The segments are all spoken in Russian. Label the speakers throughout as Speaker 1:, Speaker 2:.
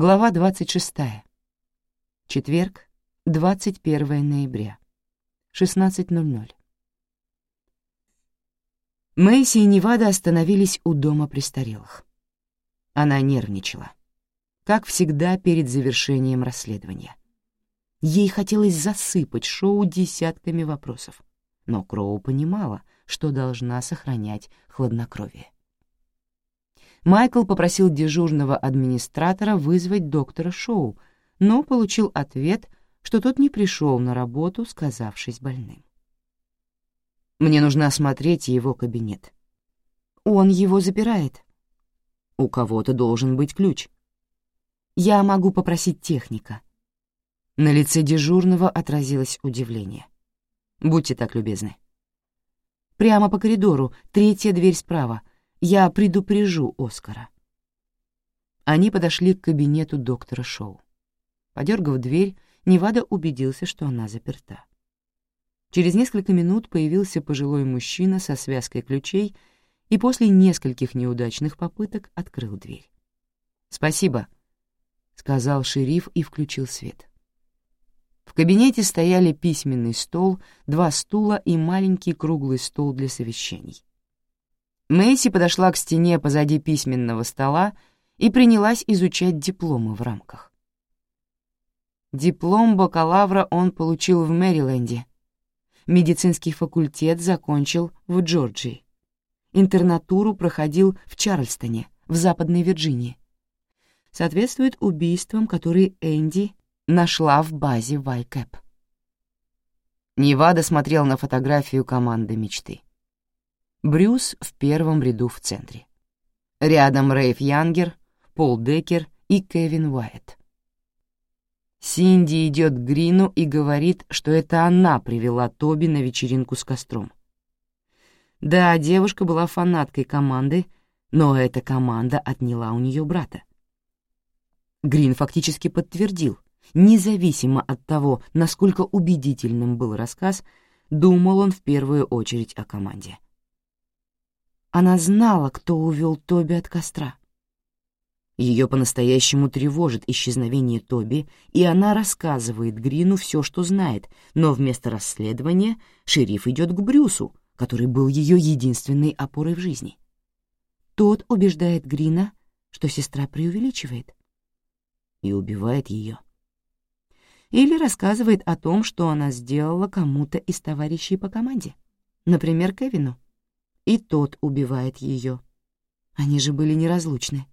Speaker 1: Глава 26. Четверг, 21 ноября, 16.00. Мэйси и Невада остановились у дома престарелых. Она нервничала, как всегда перед завершением расследования. Ей хотелось засыпать шоу десятками вопросов, но Кроу понимала, что должна сохранять хладнокровие. Майкл попросил дежурного администратора вызвать доктора Шоу, но получил ответ, что тот не пришел на работу, сказавшись больным. «Мне нужно осмотреть его кабинет». «Он его запирает». «У кого-то должен быть ключ». «Я могу попросить техника». На лице дежурного отразилось удивление. «Будьте так любезны». «Прямо по коридору, третья дверь справа, я предупрежу Оскара. Они подошли к кабинету доктора Шоу. Подергав дверь, Невада убедился, что она заперта. Через несколько минут появился пожилой мужчина со связкой ключей и после нескольких неудачных попыток открыл дверь. «Спасибо», — сказал шериф и включил свет. В кабинете стояли письменный стол, два стула и маленький круглый стол для совещаний. Мэйси подошла к стене позади письменного стола и принялась изучать дипломы в рамках. Диплом бакалавра он получил в Мэриленде. Медицинский факультет закончил в Джорджии. Интернатуру проходил в Чарльстоне, в Западной Вирджинии. Соответствует убийствам, которые Энди нашла в базе Вайкэп. Невада смотрел на фотографию команды мечты. Брюс в первом ряду в центре. Рядом Рейф Янгер, Пол Деккер и Кевин Уайт. Синди идет к Грину и говорит, что это она привела Тоби на вечеринку с костром. Да, девушка была фанаткой команды, но эта команда отняла у нее брата. Грин фактически подтвердил, независимо от того, насколько убедительным был рассказ, думал он в первую очередь о команде. Она знала, кто увел Тоби от костра. Ее по-настоящему тревожит исчезновение Тоби, и она рассказывает Грину все, что знает, но вместо расследования шериф идет к Брюсу, который был ее единственной опорой в жизни. Тот убеждает Грина, что сестра преувеличивает, и убивает ее. Или рассказывает о том, что она сделала кому-то из товарищей по команде, например, Кевину и тот убивает ее. Они же были неразлучны.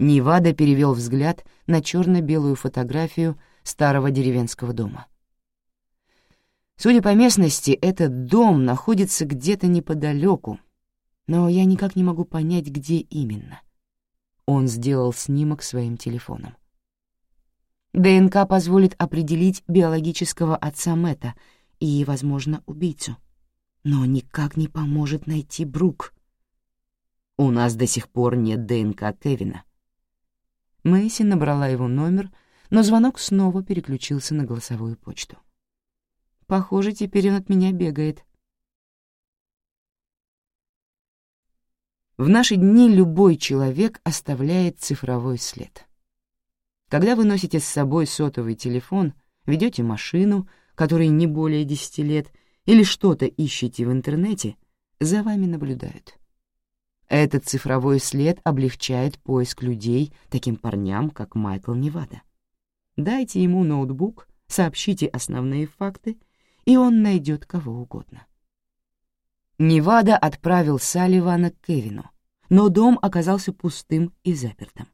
Speaker 1: Невада перевел взгляд на черно-белую фотографию старого деревенского дома. Судя по местности, этот дом находится где-то неподалеку, но я никак не могу понять, где именно. Он сделал снимок своим телефоном. ДНК позволит определить биологического отца Мэтта и, возможно, убийцу но никак не поможет найти Брук. У нас до сих пор нет ДНК Кевина. Мэйси набрала его номер, но звонок снова переключился на голосовую почту. Похоже, теперь он от меня бегает. В наши дни любой человек оставляет цифровой след. Когда вы носите с собой сотовый телефон, ведете машину, которой не более 10 лет, или что-то ищете в интернете, за вами наблюдают. Этот цифровой след облегчает поиск людей, таким парням, как Майкл Невада. Дайте ему ноутбук, сообщите основные факты, и он найдет кого угодно. Невада отправил Салливана к Кевину, но дом оказался пустым и запертым.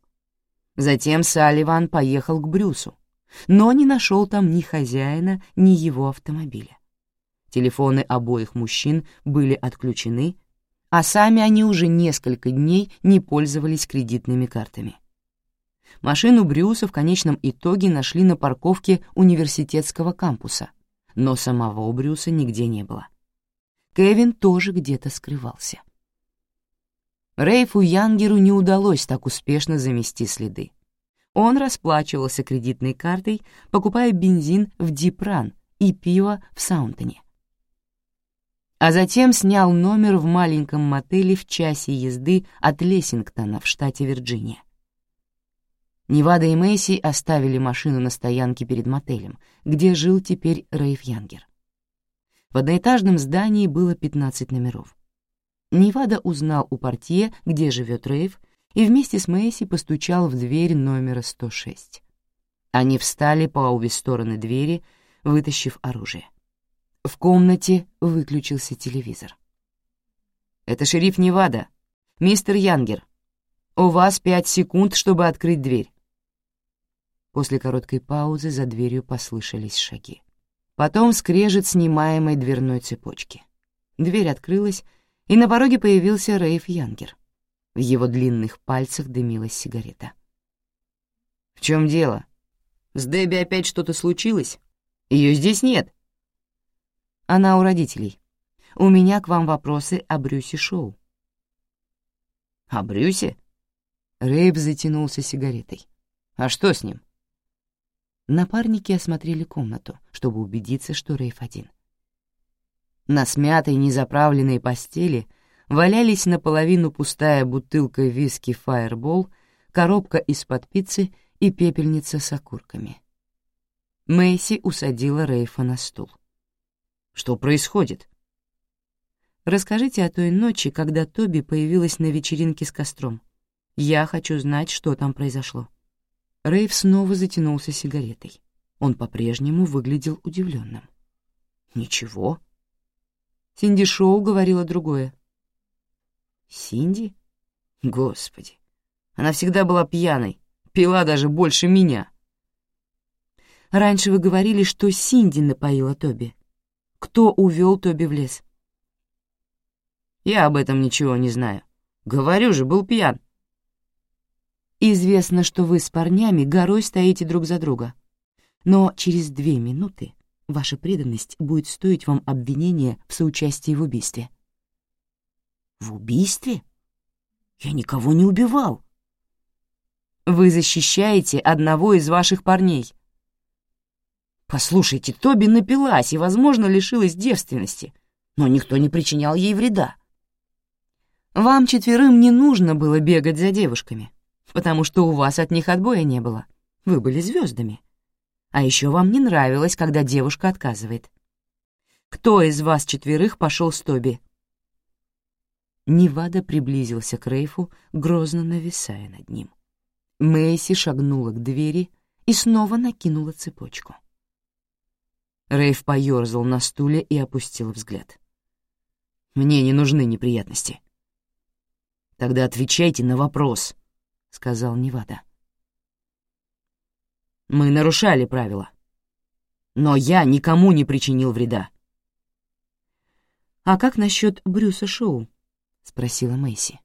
Speaker 1: Затем Салливан поехал к Брюсу, но не нашел там ни хозяина, ни его автомобиля. Телефоны обоих мужчин были отключены, а сами они уже несколько дней не пользовались кредитными картами. Машину Брюса в конечном итоге нашли на парковке университетского кампуса, но самого Брюса нигде не было. Кевин тоже где-то скрывался. Рейфу Янгеру не удалось так успешно замести следы. Он расплачивался кредитной картой, покупая бензин в Дипран и пиво в Саунтоне а затем снял номер в маленьком мотеле в часе езды от Лессингтона в штате Вирджиния. Невада и Мэйси оставили машину на стоянке перед мотелем, где жил теперь Рейф Янгер. В одноэтажном здании было 15 номеров. Невада узнал у портье, где живет Рейв, и вместе с Мэйси постучал в дверь номера 106. Они встали по обе стороны двери, вытащив оружие. В комнате выключился телевизор. «Это шериф Невада. Мистер Янгер. У вас пять секунд, чтобы открыть дверь». После короткой паузы за дверью послышались шаги. Потом скрежет снимаемой дверной цепочки. Дверь открылась, и на пороге появился Рейф Янгер. В его длинных пальцах дымилась сигарета. «В чем дело? С Дебби опять что-то случилось? Ее здесь нет». «Она у родителей. У меня к вам вопросы о Брюсе Шоу».
Speaker 2: «О Брюсе?»
Speaker 1: Рейв затянулся сигаретой.
Speaker 2: «А что с ним?»
Speaker 1: Напарники осмотрели комнату, чтобы убедиться, что Рейф один. На смятой, незаправленной постели валялись наполовину пустая бутылка виски «Фаербол», коробка из-под пиццы и пепельница с окурками. Мэйси усадила Рейфа на стул.
Speaker 2: «Что происходит?»
Speaker 1: «Расскажите о той ночи, когда Тоби появилась на вечеринке с костром. Я хочу знать, что там произошло». Рейв снова затянулся сигаретой. Он по-прежнему выглядел удивленным.
Speaker 2: «Ничего?»
Speaker 1: Синди Шоу говорила другое.
Speaker 2: «Синди? Господи, она всегда была пьяной, пила даже больше меня».
Speaker 1: «Раньше вы говорили, что Синди напоила Тоби. Кто увел Тоби в лес?»
Speaker 2: «Я об этом ничего не знаю. Говорю же, был пьян».
Speaker 1: «Известно, что вы с парнями горой стоите друг за друга. Но через две минуты Ваша преданность будет стоить вам обвинения в соучастии в убийстве».
Speaker 2: «В убийстве? Я никого не убивал».
Speaker 1: «Вы защищаете одного из ваших парней».
Speaker 2: «Послушайте, Тоби напилась и, возможно, лишилась девственности, но никто не причинял ей вреда».
Speaker 1: «Вам четверым не нужно было бегать за девушками, потому что у вас от них отбоя не было. Вы были звездами. А еще вам не нравилось, когда девушка отказывает. Кто из вас четверых пошел с Тоби?» Невада приблизился к Рейфу, грозно нависая над ним. Мэйси шагнула к двери и снова накинула цепочку. Рейф поёрзал на стуле и опустил взгляд.
Speaker 2: «Мне не нужны неприятности». «Тогда отвечайте на вопрос», — сказал Невада. Мы нарушали правила. Но я никому не причинил вреда.
Speaker 1: «А как насчет Брюса Шоу?» — спросила Мэйси.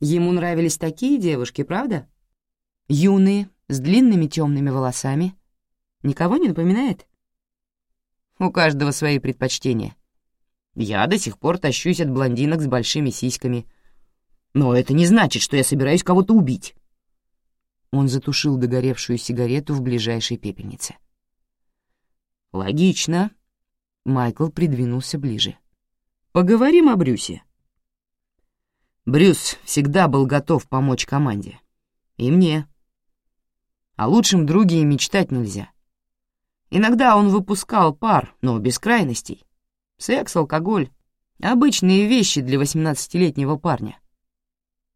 Speaker 1: «Ему нравились такие девушки, правда? Юные, с длинными темными волосами. Никого не напоминает?» «У каждого свои предпочтения. Я до сих пор тащусь от блондинок с большими сиськами. Но это не значит, что я собираюсь кого-то убить». Он затушил догоревшую сигарету в ближайшей пепельнице.
Speaker 2: «Логично». Майкл придвинулся ближе.
Speaker 1: «Поговорим о Брюсе».
Speaker 2: Брюс всегда был готов помочь команде. И мне. О лучшем друге и мечтать нельзя. Иногда он выпускал пар, но без крайностей. Секс, алкоголь — обычные вещи для восемнадцатилетнего парня.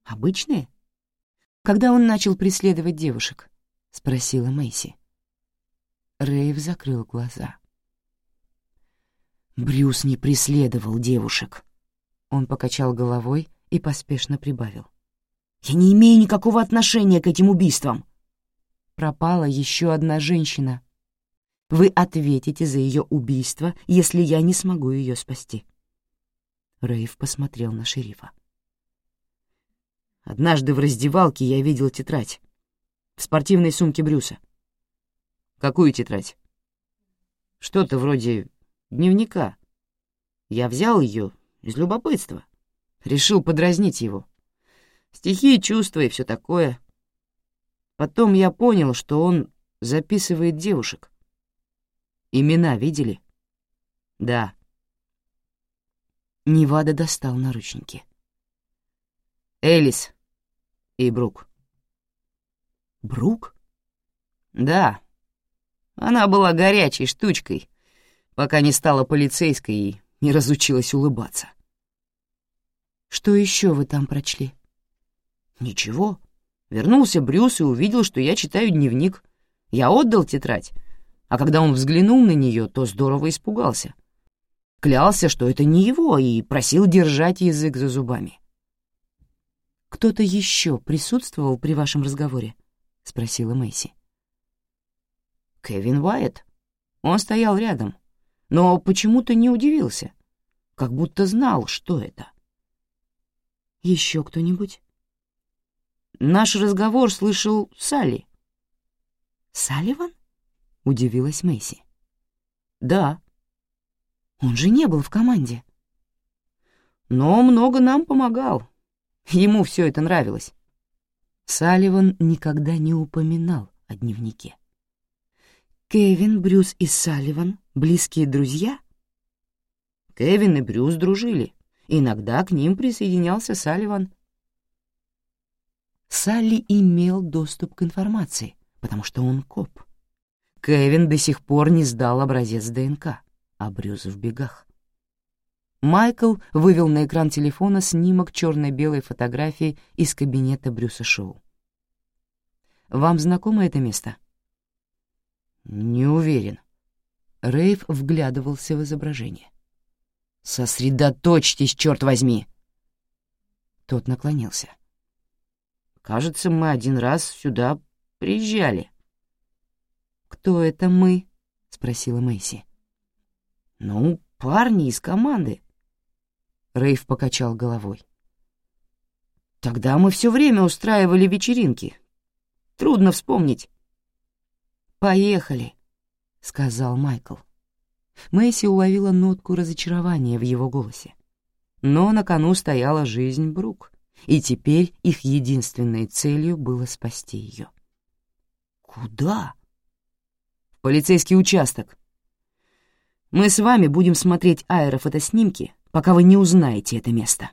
Speaker 1: Обычные? когда он начал преследовать девушек?» — спросила Мэйси. Рейв закрыл глаза.
Speaker 2: «Брюс не преследовал девушек».
Speaker 1: Он покачал головой и поспешно прибавил.
Speaker 2: «Я не имею никакого отношения к этим убийствам».
Speaker 1: «Пропала еще одна женщина. Вы ответите за ее убийство, если я не смогу ее спасти». Рейв посмотрел на шерифа.
Speaker 2: Однажды в раздевалке я видел тетрадь. В спортивной сумке Брюса.
Speaker 1: Какую тетрадь?
Speaker 2: Что-то вроде дневника. Я взял ее из любопытства. Решил подразнить его. Стихи, чувства и все такое. Потом я понял, что он записывает девушек. Имена видели? Да.
Speaker 1: Невада достал наручники.
Speaker 2: Элис и Брук.
Speaker 1: Брук?
Speaker 2: Да. Она была горячей штучкой, пока не стала полицейской и не разучилась улыбаться.
Speaker 1: Что еще вы там прочли?
Speaker 2: Ничего. Вернулся Брюс и увидел, что я читаю дневник. Я отдал тетрадь, а когда он взглянул на нее, то здорово испугался. Клялся, что это не его, и просил держать язык за зубами.
Speaker 1: «Кто-то еще присутствовал при вашем разговоре?» — спросила Мэйси.
Speaker 2: «Кевин Уайт. Он стоял рядом, но почему-то не удивился, как будто знал, что это».
Speaker 1: «Еще кто-нибудь?»
Speaker 2: «Наш разговор слышал Салли».
Speaker 1: «Салливан?» — удивилась Мэйси.
Speaker 2: «Да».
Speaker 1: «Он же не был в команде».
Speaker 2: «Но много нам помогал. Ему все это нравилось».
Speaker 1: Салливан никогда не упоминал о дневнике. Кевин, Брюс и Салливан — близкие друзья?
Speaker 2: Кевин и Брюс дружили. Иногда к ним присоединялся Салливан.
Speaker 1: Салли имел доступ к информации, потому что он коп. Кевин до сих пор не сдал образец ДНК, а Брюс в бегах. Майкл вывел на экран телефона снимок черно-белой фотографии из кабинета Брюса Шоу. «Вам знакомо это место?»
Speaker 2: «Не уверен».
Speaker 1: Рейв вглядывался в изображение.
Speaker 2: «Сосредоточьтесь, черт возьми!»
Speaker 1: Тот наклонился.
Speaker 2: «Кажется, мы один раз сюда приезжали».
Speaker 1: «Кто это мы?» — спросила Мэйси.
Speaker 2: «Ну, парни из команды.
Speaker 1: Рейв покачал головой.
Speaker 2: «Тогда мы все время устраивали вечеринки. Трудно вспомнить».
Speaker 1: «Поехали», — сказал Майкл. Мэйси уловила нотку разочарования в его голосе. Но на кону стояла жизнь Брук, и теперь их единственной целью было спасти ее.
Speaker 2: «Куда?» «В полицейский участок. Мы с вами будем смотреть аэрофотоснимки, пока вы не узнаете это место.